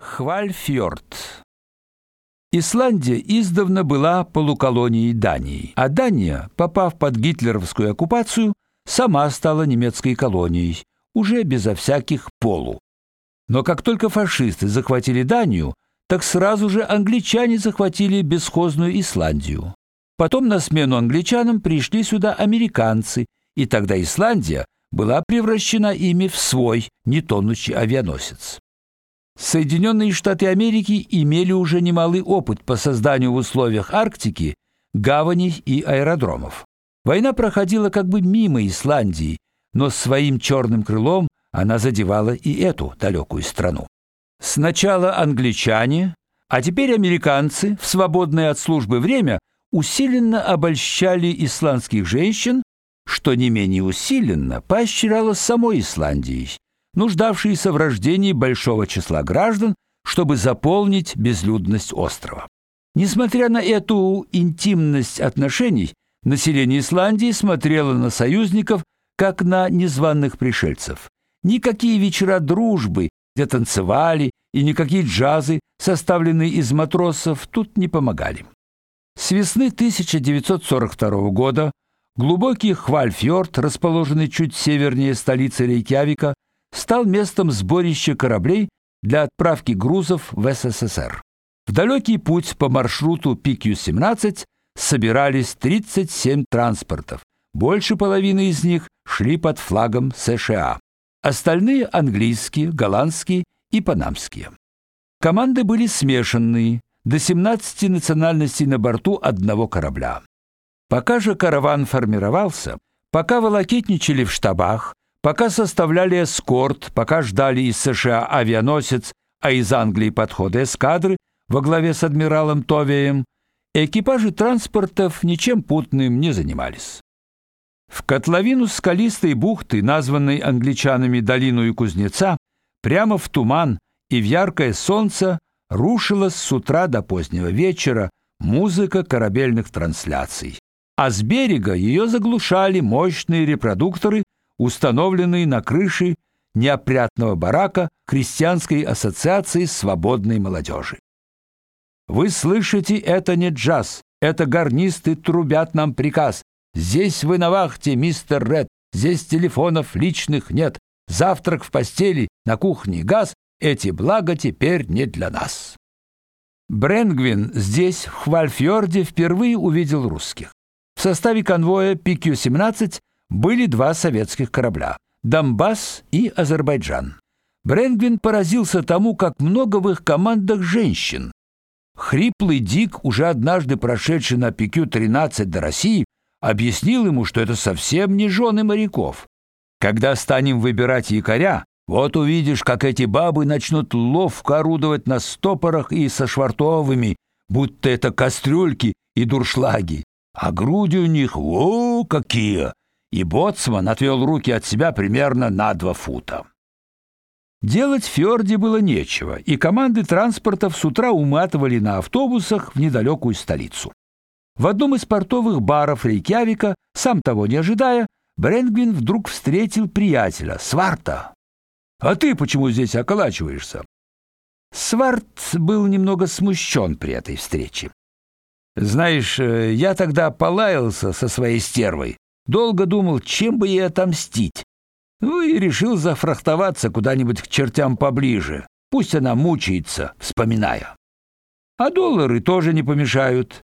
Хвальфьорд. Исландия издавна была полуколонией Дании, а Дания, попав под гитлеровскую оккупацию, сама стала немецкой колонией, уже безо всяких полу. Но как только фашисты захватили Данию, так сразу же англичане захватили бесхозную Исландию. Потом на смену англичанам пришли сюда американцы, и тогда Исландия была превращена ими в свой нетонущий авианосец. Соединенные Штаты Америки имели уже немалый опыт по созданию в условиях Арктики гаваней и аэродромов. Война проходила как бы мимо Исландии, но своим черным крылом она задевала и эту далекую страну. Сначала англичане, а теперь американцы в свободное от службы время усиленно обольщали исландских женщин, что не менее усиленно поощряло самой Исландией нуждавшиеся в рождении большого числа граждан, чтобы заполнить безлюдность острова. Несмотря на эту интимность отношений, население Исландии смотрело на союзников как на незваных пришельцев. Никакие вечера дружбы, где танцевали, и никакие джазы, составленные из матросов, тут не помогали. С весны 1942 года глубокий Хвальфьорд, расположенный чуть севернее столицы Рейкьявика, стал местом сборища кораблей для отправки грузов в СССР. В далекий путь по маршруту PQ-17 собирались 37 транспортов. Больше половины из них шли под флагом США. Остальные английские, голландские и панамские. Команды были смешанные, до 17 национальностей на борту одного корабля. Пока же караван формировался, пока волокитничали в штабах, Пока составляли эскорт, пока ждали из США авианосец, а из Англии подходы эскадры во главе с адмиралом Товием, экипажи транспортов ничем путным не занимались. В котловину скалистой бухты, названной англичанами долиной Кузнеца, прямо в туман и в яркое солнце рушилась с утра до позднего вечера музыка корабельных трансляций, а с берега ее заглушали мощные репродукторы установленный на крыше неопрятного барака Крестьянской ассоциации свободной молодежи. Вы слышите, это не джаз, это гарнисты трубят нам приказ. Здесь вы на вахте, мистер Ред, здесь телефонов личных нет. Завтрак в постели, на кухне газ, эти блага теперь не для нас. Бренгвин здесь, в Хвальфьорде, впервые увидел русских. В составе конвоя PQ-17 были два советских корабля Донбасс и Азербайджан. Бренгвин поразился тому, как много в их командах женщин. Хриплый Дик, уже однажды прошедший на ПК-13 до России, объяснил ему, что это совсем не жены моряков. Когда станем выбирать якоря, вот увидишь, как эти бабы начнут ловко орудовать на стопорах и со швартовыми, будто это кастрюльки и дуршлаги. А груди у них, о, какие! И боцман отвел руки от себя примерно на два фута. Делать в фьорде было нечего, и команды транспортов с утра уматывали на автобусах в недалекую столицу. В одном из портовых баров Рейкьявика, сам того не ожидая, Бренгвин вдруг встретил приятеля, Сварта. «А ты почему здесь околачиваешься?» Сварт был немного смущен при этой встрече. «Знаешь, э, я тогда полаялся со своей стервой, Долго думал, чем бы ей отомстить. Ну и решил зафрахтоваться куда-нибудь к чертям поближе. Пусть она мучается, вспоминая. А доллары тоже не помешают.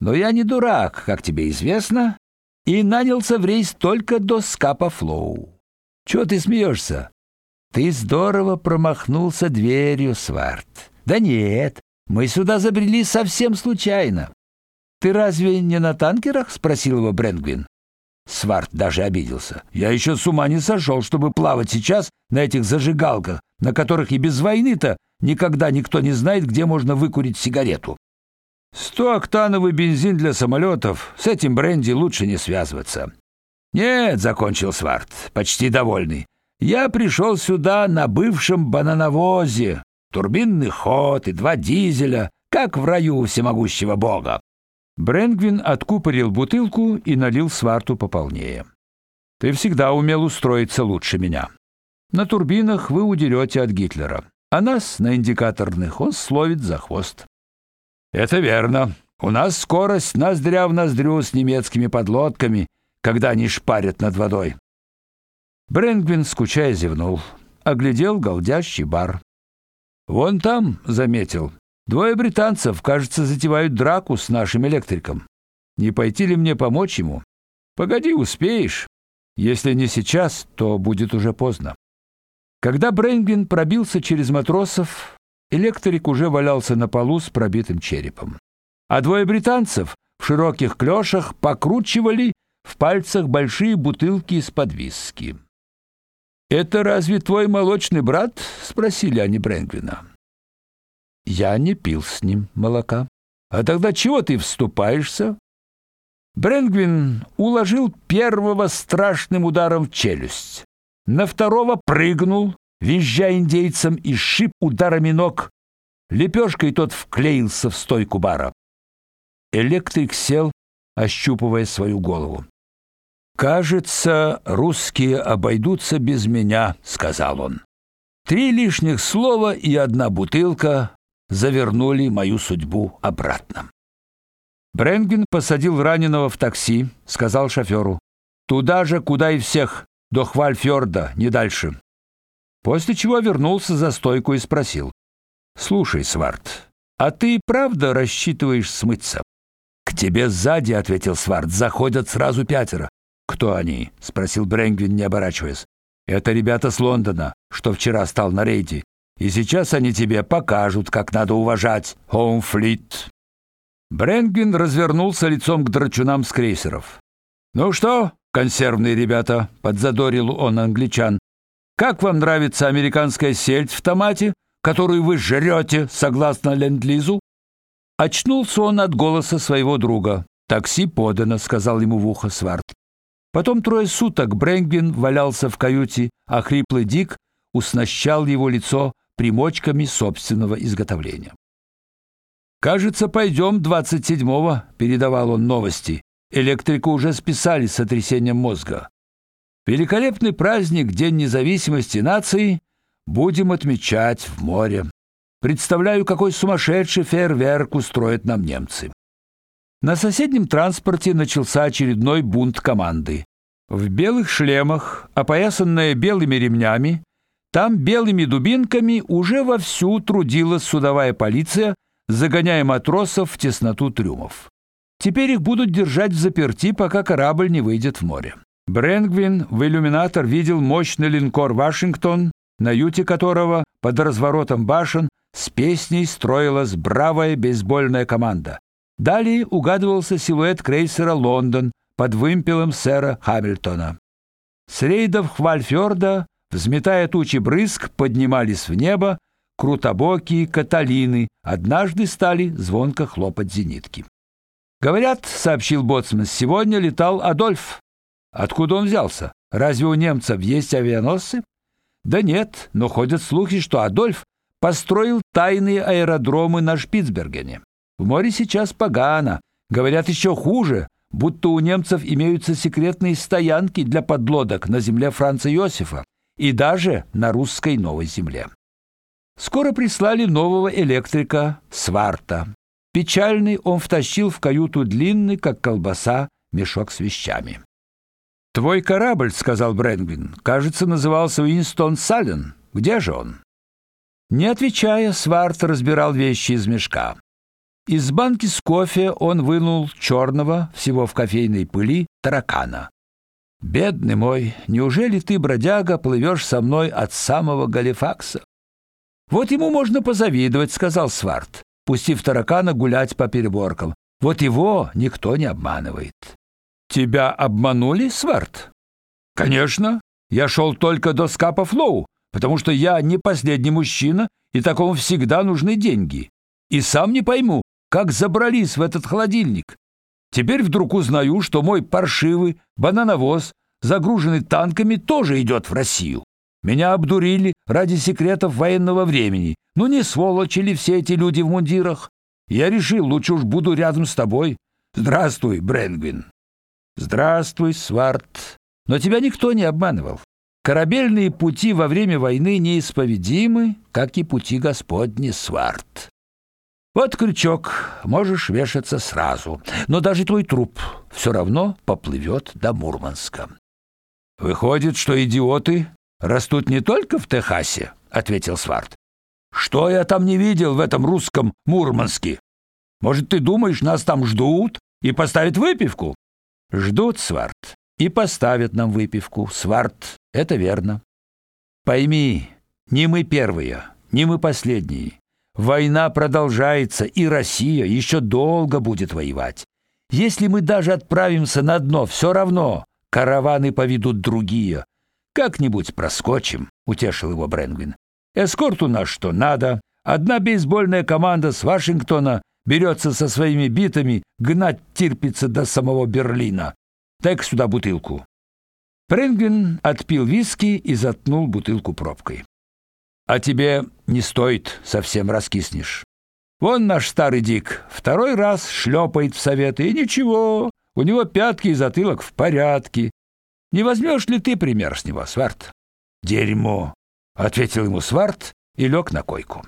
Но я не дурак, как тебе известно, и нанялся в рейс только до Скапа Флоу. Чего ты смеешься? Ты здорово промахнулся дверью, Сварт. Да нет, мы сюда забрели совсем случайно. Ты разве не на танкерах? спросил его Бренгвин. Сварт даже обиделся. Я еще с ума не сошел, чтобы плавать сейчас на этих зажигалках, на которых и без войны-то никогда никто не знает, где можно выкурить сигарету. Сто-октановый бензин для самолетов, с этим бренди лучше не связываться. Нет, закончил Сварт, почти довольный. Я пришел сюда на бывшем банановозе. Турбинный ход и два дизеля, как в раю всемогущего бога. Бренгвин откупорил бутылку и налил сварту пополнее. Ты всегда умел устроиться лучше меня. На турбинах вы удерете от Гитлера. а нас на индикаторных он словит за хвост. Это верно. У нас скорость ноздря в ноздрю с немецкими подлодками, когда они шпарят над водой. Бренгвин, скучая, зевнул, оглядел голдящий бар. Вон там, заметил, двое британцев, кажется, затевают драку с нашим электриком. Не пойти ли мне помочь ему? Погоди, успеешь. Если не сейчас, то будет уже поздно. Когда Бренгвин пробился через матросов, электрик уже валялся на полу с пробитым черепом. А двое британцев в широких клёшах покручивали в пальцах большие бутылки из-под виски. Это разве твой молочный брат? спросили они Бренгвина. Я не пил с ним молока. А тогда чего ты вступаешься? Бренгвин уложил первого страшным ударом в челюсть. На второго прыгнул, визжа индейцам и шип ударами ног. Лепешкой тот вклеился в стойку бара. Электрик сел, ощупывая свою голову. Кажется, русские обойдутся без меня, сказал он. Три лишних слова и одна бутылка завернули мою судьбу обратно. Бренгвин посадил раненого в такси, сказал шоферу: "Туда же, куда и всех, до Хвальфьорда, не дальше". После чего вернулся за стойку и спросил: "Слушай, Сварт, а ты правда рассчитываешь смыться?" "К тебе сзади", ответил Сварт. "Заходят сразу пятеро. Кто они? спросил Бренгвин, не оборачиваясь. Это ребята с Лондона, что вчера стал на рейде. И сейчас они тебе покажут, как надо уважать Хоумфлит. Бренгвин развернулся лицом к драчунам с крейсеров. Ну что, консервные ребята, подзадорил он англичан. Как вам нравится американская сельдь в томате, которую вы жрете согласно ленд-лизу? Очнулся он от голоса своего друга. Такси подано, сказал ему в ухо Сварт. Потом трое суток Брэнгвин валялся в каюте, а хриплый Дик уснащал его лицо примочками собственного изготовления. Кажется, пойдем 27-го, передавал он новости. Электрику уже списали с сотрясением мозга. Великолепный праздник День независимости нации будем отмечать в море. Представляю, какой сумасшедший фейерверк устроят нам немцы. На соседнем транспорте начался очередной бунт команды. В белых шлемах, опоясанная белыми ремнями, там белыми дубинками уже вовсю трудилась судовая полиция, загоняя матросов в тесноту трюмов. Теперь их будут держать в заперти, пока корабль не выйдет в море. Брэнгвин в иллюминатор видел мощный линкор Вашингтон, на юте которого под разворотом башен с песней строилась бравая бейсбольная команда. Далее угадывался силуэт крейсера Лондон под вымпелом сэра Хамильтона. С рейдов Хвальфьорда, взметая тучи брызг, поднимались в небо крутобокие каталины, однажды стали звонко хлопать зенитки. Говорят, сообщил боцман, сегодня летал Адольф. Откуда он взялся? Разве у немцев есть авианосцы? Да нет, но ходят слухи, что Адольф построил тайные аэродромы на Шпицбергене. В море сейчас погано. Говорят еще хуже, будто у немцев имеются секретные стоянки для подлодок на земле Франца Иосифа и даже на русской новой земле. Скоро прислали нового электрика Сварта. Печальный он втащил в каюту длинный, как колбаса, мешок с вещами. Твой корабль, сказал Брэнгвин, кажется, назывался Уинстон Сален. Где же он? Не отвечая, Сварт разбирал вещи из мешка. Из банки с кофе он вынул черного, всего в кофейной пыли, таракана. Бедный мой, неужели ты, бродяга, плывешь со мной от самого Галифакса? Вот ему можно позавидовать, сказал Сварт, пустив таракана гулять по переборкам. Вот его никто не обманывает. Тебя обманули, Сварт? Конечно, я шел только до Скапа Флоу, потому что я не последний мужчина, и такому всегда нужны деньги. И сам не пойму, как забрались в этот холодильник. Теперь вдруг узнаю, что мой паршивый банановоз, загруженный танками, тоже идет в Россию. Меня обдурили ради секретов военного времени. Ну не сволочи ли все эти люди в мундирах? Я решил, лучше уж буду рядом с тобой. Здравствуй, Бренгвин. Здравствуй, Сварт. Но тебя никто не обманывал. Корабельные пути во время войны неисповедимы, как и пути Господни, Сварт. Вот крючок, можешь вешаться сразу, но даже твой труп все равно поплывет до Мурманска. Выходит, что идиоты растут не только в Техасе, ответил Сварт. Что я там не видел в этом русском Мурманске? Может, ты думаешь, нас там ждут и поставят выпивку? Ждут, Сварт, и поставят нам выпивку. Сварт, это верно. Пойми, не мы первые, не мы последние. Война продолжается, и Россия еще долго будет воевать. Если мы даже отправимся на дно, все равно караваны поведут другие. Как-нибудь проскочим, утешил его Бренгвин. Эскорт у нас что надо. Одна бейсбольная команда с Вашингтона берется со своими битами гнать терпится до самого Берлина. Дай-ка сюда бутылку. Бренгвин отпил виски и заткнул бутылку пробкой. А тебе не стоит, совсем раскиснешь. Вон наш старый Дик второй раз шлепает в советы, и ничего, у него пятки и затылок в порядке. Не возьмешь ли ты пример с него, Сварт? Дерьмо, ответил ему Сварт и лег на койку.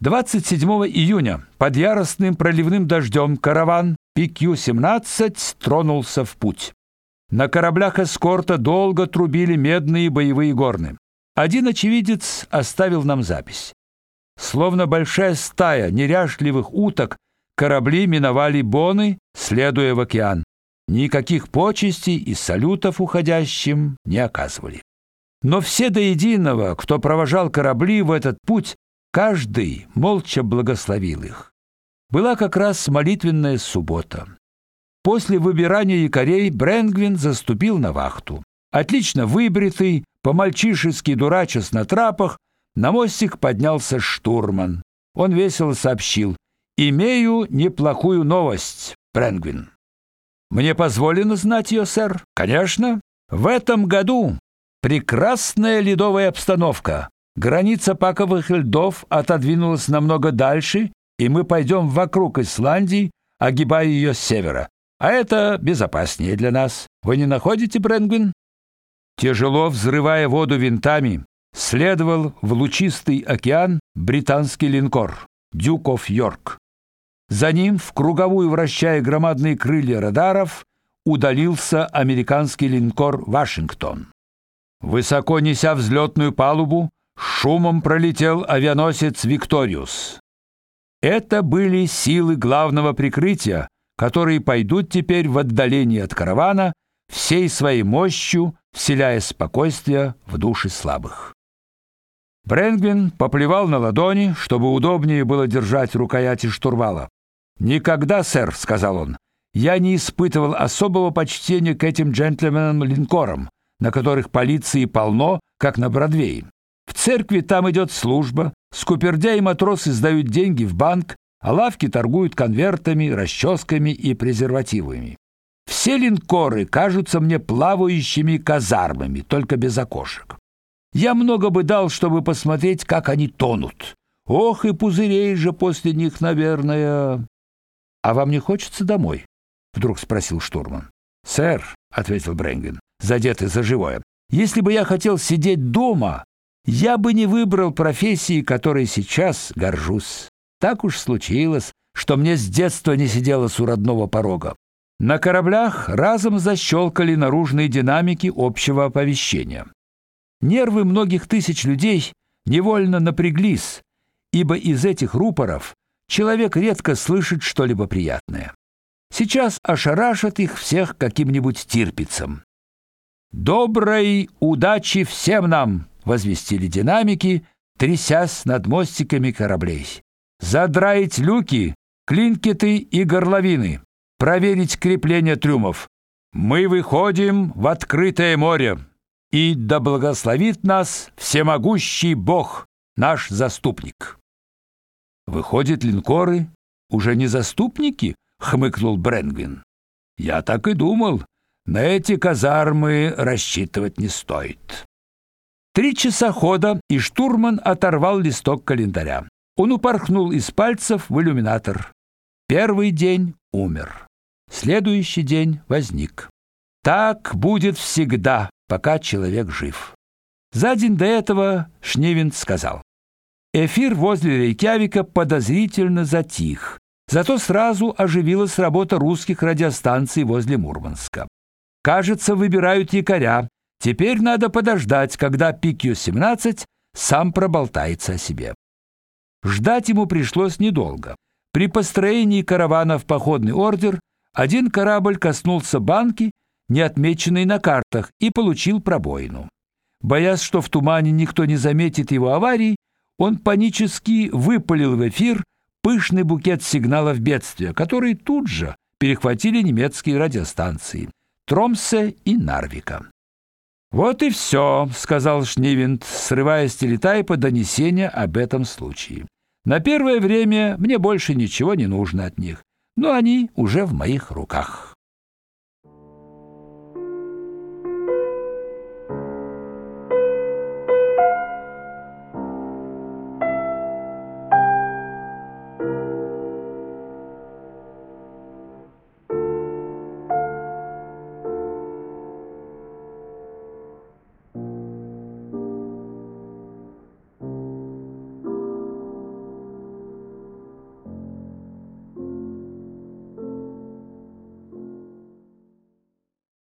27 июня под яростным проливным дождем караван PQ-17 тронулся в путь. На кораблях эскорта долго трубили медные боевые горны. Один очевидец оставил нам запись. Словно большая стая неряшливых уток, корабли миновали Боны, следуя в океан. Никаких почестей и салютов уходящим не оказывали. Но все до единого, кто провожал корабли в этот путь, каждый молча благословил их. Была как раз молитвенная суббота. После выбирания якорей Бренгвин заступил на вахту. Отлично выбритый, по-мальчишески дурачась на трапах, на мостик поднялся штурман. Он весело сообщил: "Имею неплохую новость, Бренгвин. Мне позволено знать ее, сэр. Конечно, в этом году прекрасная ледовая обстановка. Граница паковых льдов отодвинулась намного дальше, и мы пойдем вокруг Исландии, огибая ее с севера. А это безопаснее для нас. Вы не находите, Бренгвин? Тяжело взрывая воду винтами, следовал в лучистый океан британский линкор Duke of York. За ним, в круговую вращая громадные крылья радаров, удалился американский линкор Вашингтон. Высоко неся взлетную палубу, шумом пролетел авианосец Викториус. Это были силы главного прикрытия, которые пойдут теперь в отдалении от каравана всей своей мощью вселяя спокойствие в души слабых. Бренгвин поплевал на ладони, чтобы удобнее было держать рукояти штурвала. "Никогда, сэр", сказал он. "Я не испытывал особого почтения к этим джентльменам-линкорам, на которых полиции полно, как на Бродвее. В церкви там идет служба, скупердяи и матросы сдают деньги в банк, а лавки торгуют конвертами, расческами и презервативами. Все линкоры кажутся мне плавающими казармами, только без окошек. Я много бы дал, чтобы посмотреть, как они тонут. Ох, и пузырей же после них, наверное. А вам не хочется домой? вдруг спросил штурман. Сэр, ответил Бренгин, задетый за живое. Если бы я хотел сидеть дома, я бы не выбрал профессии, которой сейчас горжусь. Так уж случилось, что мне с детства не сиделось у родного порога. На кораблях разом защелкали наружные динамики общего оповещения. Нервы многих тысяч людей невольно напряглись, ибо из этих рупоров человек редко слышит что-либо приятное. Сейчас ошарашат их всех каким-нибудь тирпицем. Доброй удачи всем нам, возвестили динамики, трясясь над мостиками кораблей. Задраить люки, клинкеты и горловины проверить крепление трюмов. Мы выходим в открытое море, и да благословит нас всемогущий Бог, наш заступник. Выходит, линкоры уже не заступники, хмыкнул Бренгвин. Я так и думал. На эти казармы рассчитывать не стоит. Три часа хода, и штурман оторвал листок календаря. Он упорхнул из пальцев в иллюминатор. Первый день умер. Следующий день возник. Так будет всегда, пока человек жив. За день до этого Шневин сказал: Эфир возле Рейкявика подозрительно затих. Зато сразу оживилась работа русских радиостанций возле Мурманска. Кажется, выбирают якоря. Теперь надо подождать, когда Пикью-17 сам проболтается о себе. Ждать ему пришлось недолго. При построении каравана в походный ордер один корабль коснулся банки, не отмеченной на картах, и получил пробоину. Боясь, что в тумане никто не заметит его аварии, он панически выпалил в эфир пышный букет сигналов бедствия, который тут же перехватили немецкие радиостанции Тромсе и Нарвика. Вот и все, сказал Шнивинд, срывая с телетайпа донесение об этом случае. На первое время мне больше ничего не нужно от них, но они уже в моих руках.